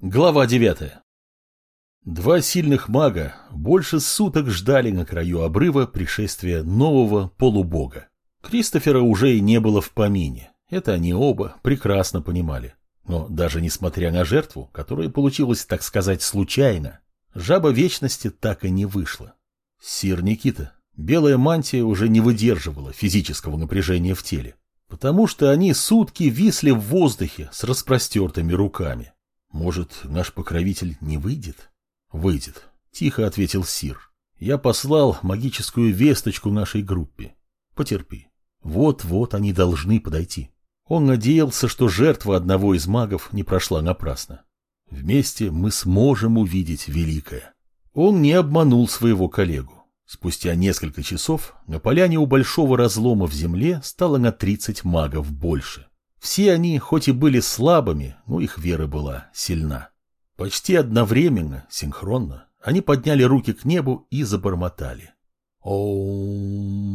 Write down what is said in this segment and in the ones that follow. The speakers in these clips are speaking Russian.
Глава 9. Два сильных мага больше суток ждали на краю обрыва пришествия нового полубога. Кристофера уже и не было в помине. Это они оба прекрасно понимали. Но даже несмотря на жертву, которая получилась, так сказать, случайно, жаба вечности так и не вышла. Сир Никита, белая мантия уже не выдерживала физического напряжения в теле, потому что они сутки висли в воздухе с распростертыми руками. Может, наш покровитель не выйдет? Выйдет, тихо ответил Сир. Я послал магическую весточку нашей группе. Потерпи. Вот-вот они должны подойти. Он надеялся, что жертва одного из магов не прошла напрасно. Вместе мы сможем увидеть великое. Он не обманул своего коллегу. Спустя несколько часов на поляне у большого разлома в земле стало на 30 магов больше. Все они, хоть и были слабыми, но их вера была сильна. Почти одновременно, синхронно, они подняли руки к небу и забормотали. Оум.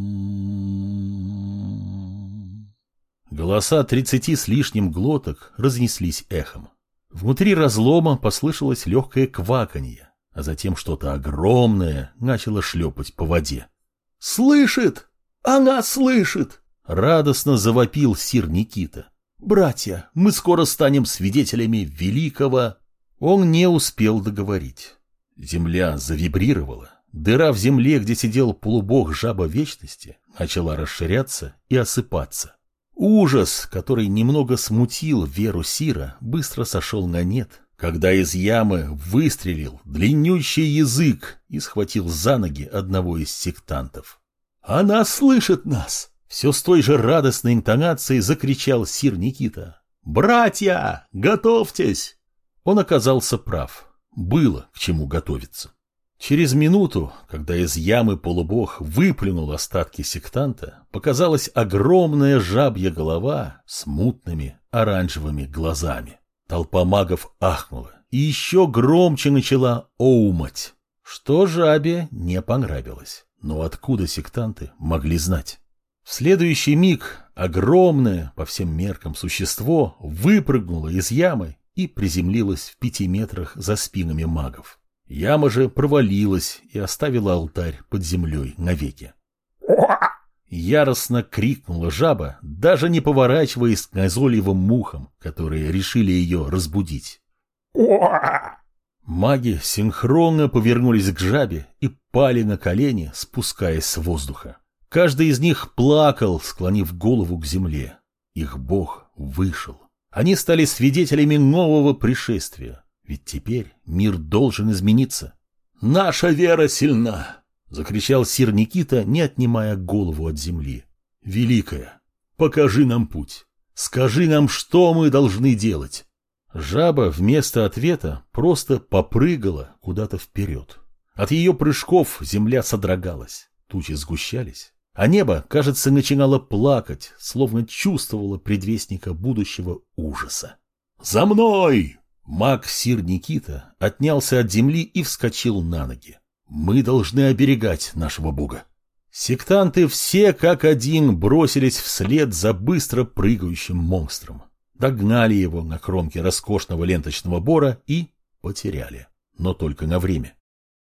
Голоса тридцати с лишним глоток разнеслись эхом. Внутри разлома послышалось легкое кваканье, а затем что-то огромное начало шлепать по воде. «Слышит! Она слышит!» — радостно завопил сир Никита. «Братья, мы скоро станем свидетелями великого...» Он не успел договорить. Земля завибрировала. Дыра в земле, где сидел полубог жаба вечности, начала расширяться и осыпаться. Ужас, который немного смутил веру Сира, быстро сошел на нет, когда из ямы выстрелил длиннющий язык и схватил за ноги одного из сектантов. «Она слышит нас!» Все с той же радостной интонацией закричал сир Никита. «Братья, готовьтесь!» Он оказался прав. Было к чему готовиться. Через минуту, когда из ямы полубог выплюнул остатки сектанта, показалась огромная жабья голова с мутными оранжевыми глазами. Толпа магов ахнула и еще громче начала оумать, что жабе не понравилось. Но откуда сектанты могли знать? В следующий миг огромное, по всем меркам, существо выпрыгнуло из ямы и приземлилось в пяти метрах за спинами магов. Яма же провалилась и оставила алтарь под землей навеки. Яростно крикнула жаба, даже не поворачиваясь к назойливым мухам, которые решили ее разбудить. Маги синхронно повернулись к жабе и пали на колени, спускаясь с воздуха. Каждый из них плакал, склонив голову к земле. Их бог вышел. Они стали свидетелями нового пришествия. Ведь теперь мир должен измениться. «Наша вера сильна!» — закричал сир Никита, не отнимая голову от земли. «Великая, покажи нам путь. Скажи нам, что мы должны делать». Жаба вместо ответа просто попрыгала куда-то вперед. От ее прыжков земля содрогалась, тучи сгущались. А небо, кажется, начинало плакать, словно чувствовало предвестника будущего ужаса. «За мной!» Маг Сир Никита отнялся от земли и вскочил на ноги. «Мы должны оберегать нашего бога». Сектанты все как один бросились вслед за быстро прыгающим монстром. Догнали его на кромке роскошного ленточного бора и потеряли. Но только на время.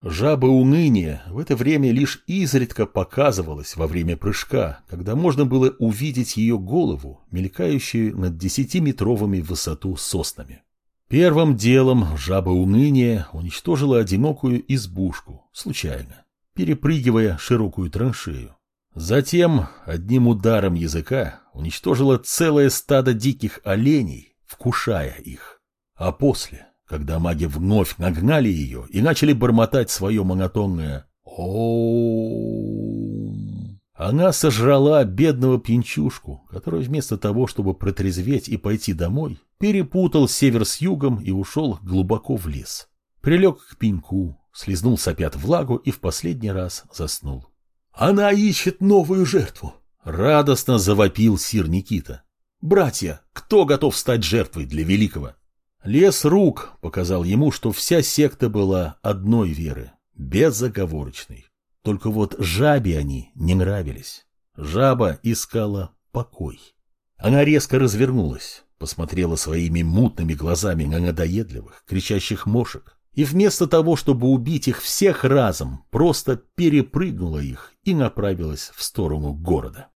Жаба уныния в это время лишь изредка показывалась во время прыжка, когда можно было увидеть ее голову, мелькающую над десятиметровыми в высоту соснами. Первым делом жаба уныния уничтожила одинокую избушку, случайно, перепрыгивая широкую траншею. Затем одним ударом языка уничтожила целое стадо диких оленей, вкушая их. А после когда маги вновь нагнали ее и начали бормотать свое монотонное о Она сожрала бедного пьянчушку, который вместо того, чтобы протрезветь и пойти домой, перепутал север с югом и ушел глубоко в лес. Прилег к пеньку, слезнул с опят влагу и в последний раз заснул. «Она ищет новую жертву!» — радостно завопил сир Никита. «Братья, кто готов стать жертвой для великого?» Лес рук показал ему, что вся секта была одной веры, безоговорочной. Только вот жабе они не нравились. Жаба искала покой. Она резко развернулась, посмотрела своими мутными глазами на надоедливых, кричащих мошек, и вместо того, чтобы убить их всех разом, просто перепрыгнула их и направилась в сторону города.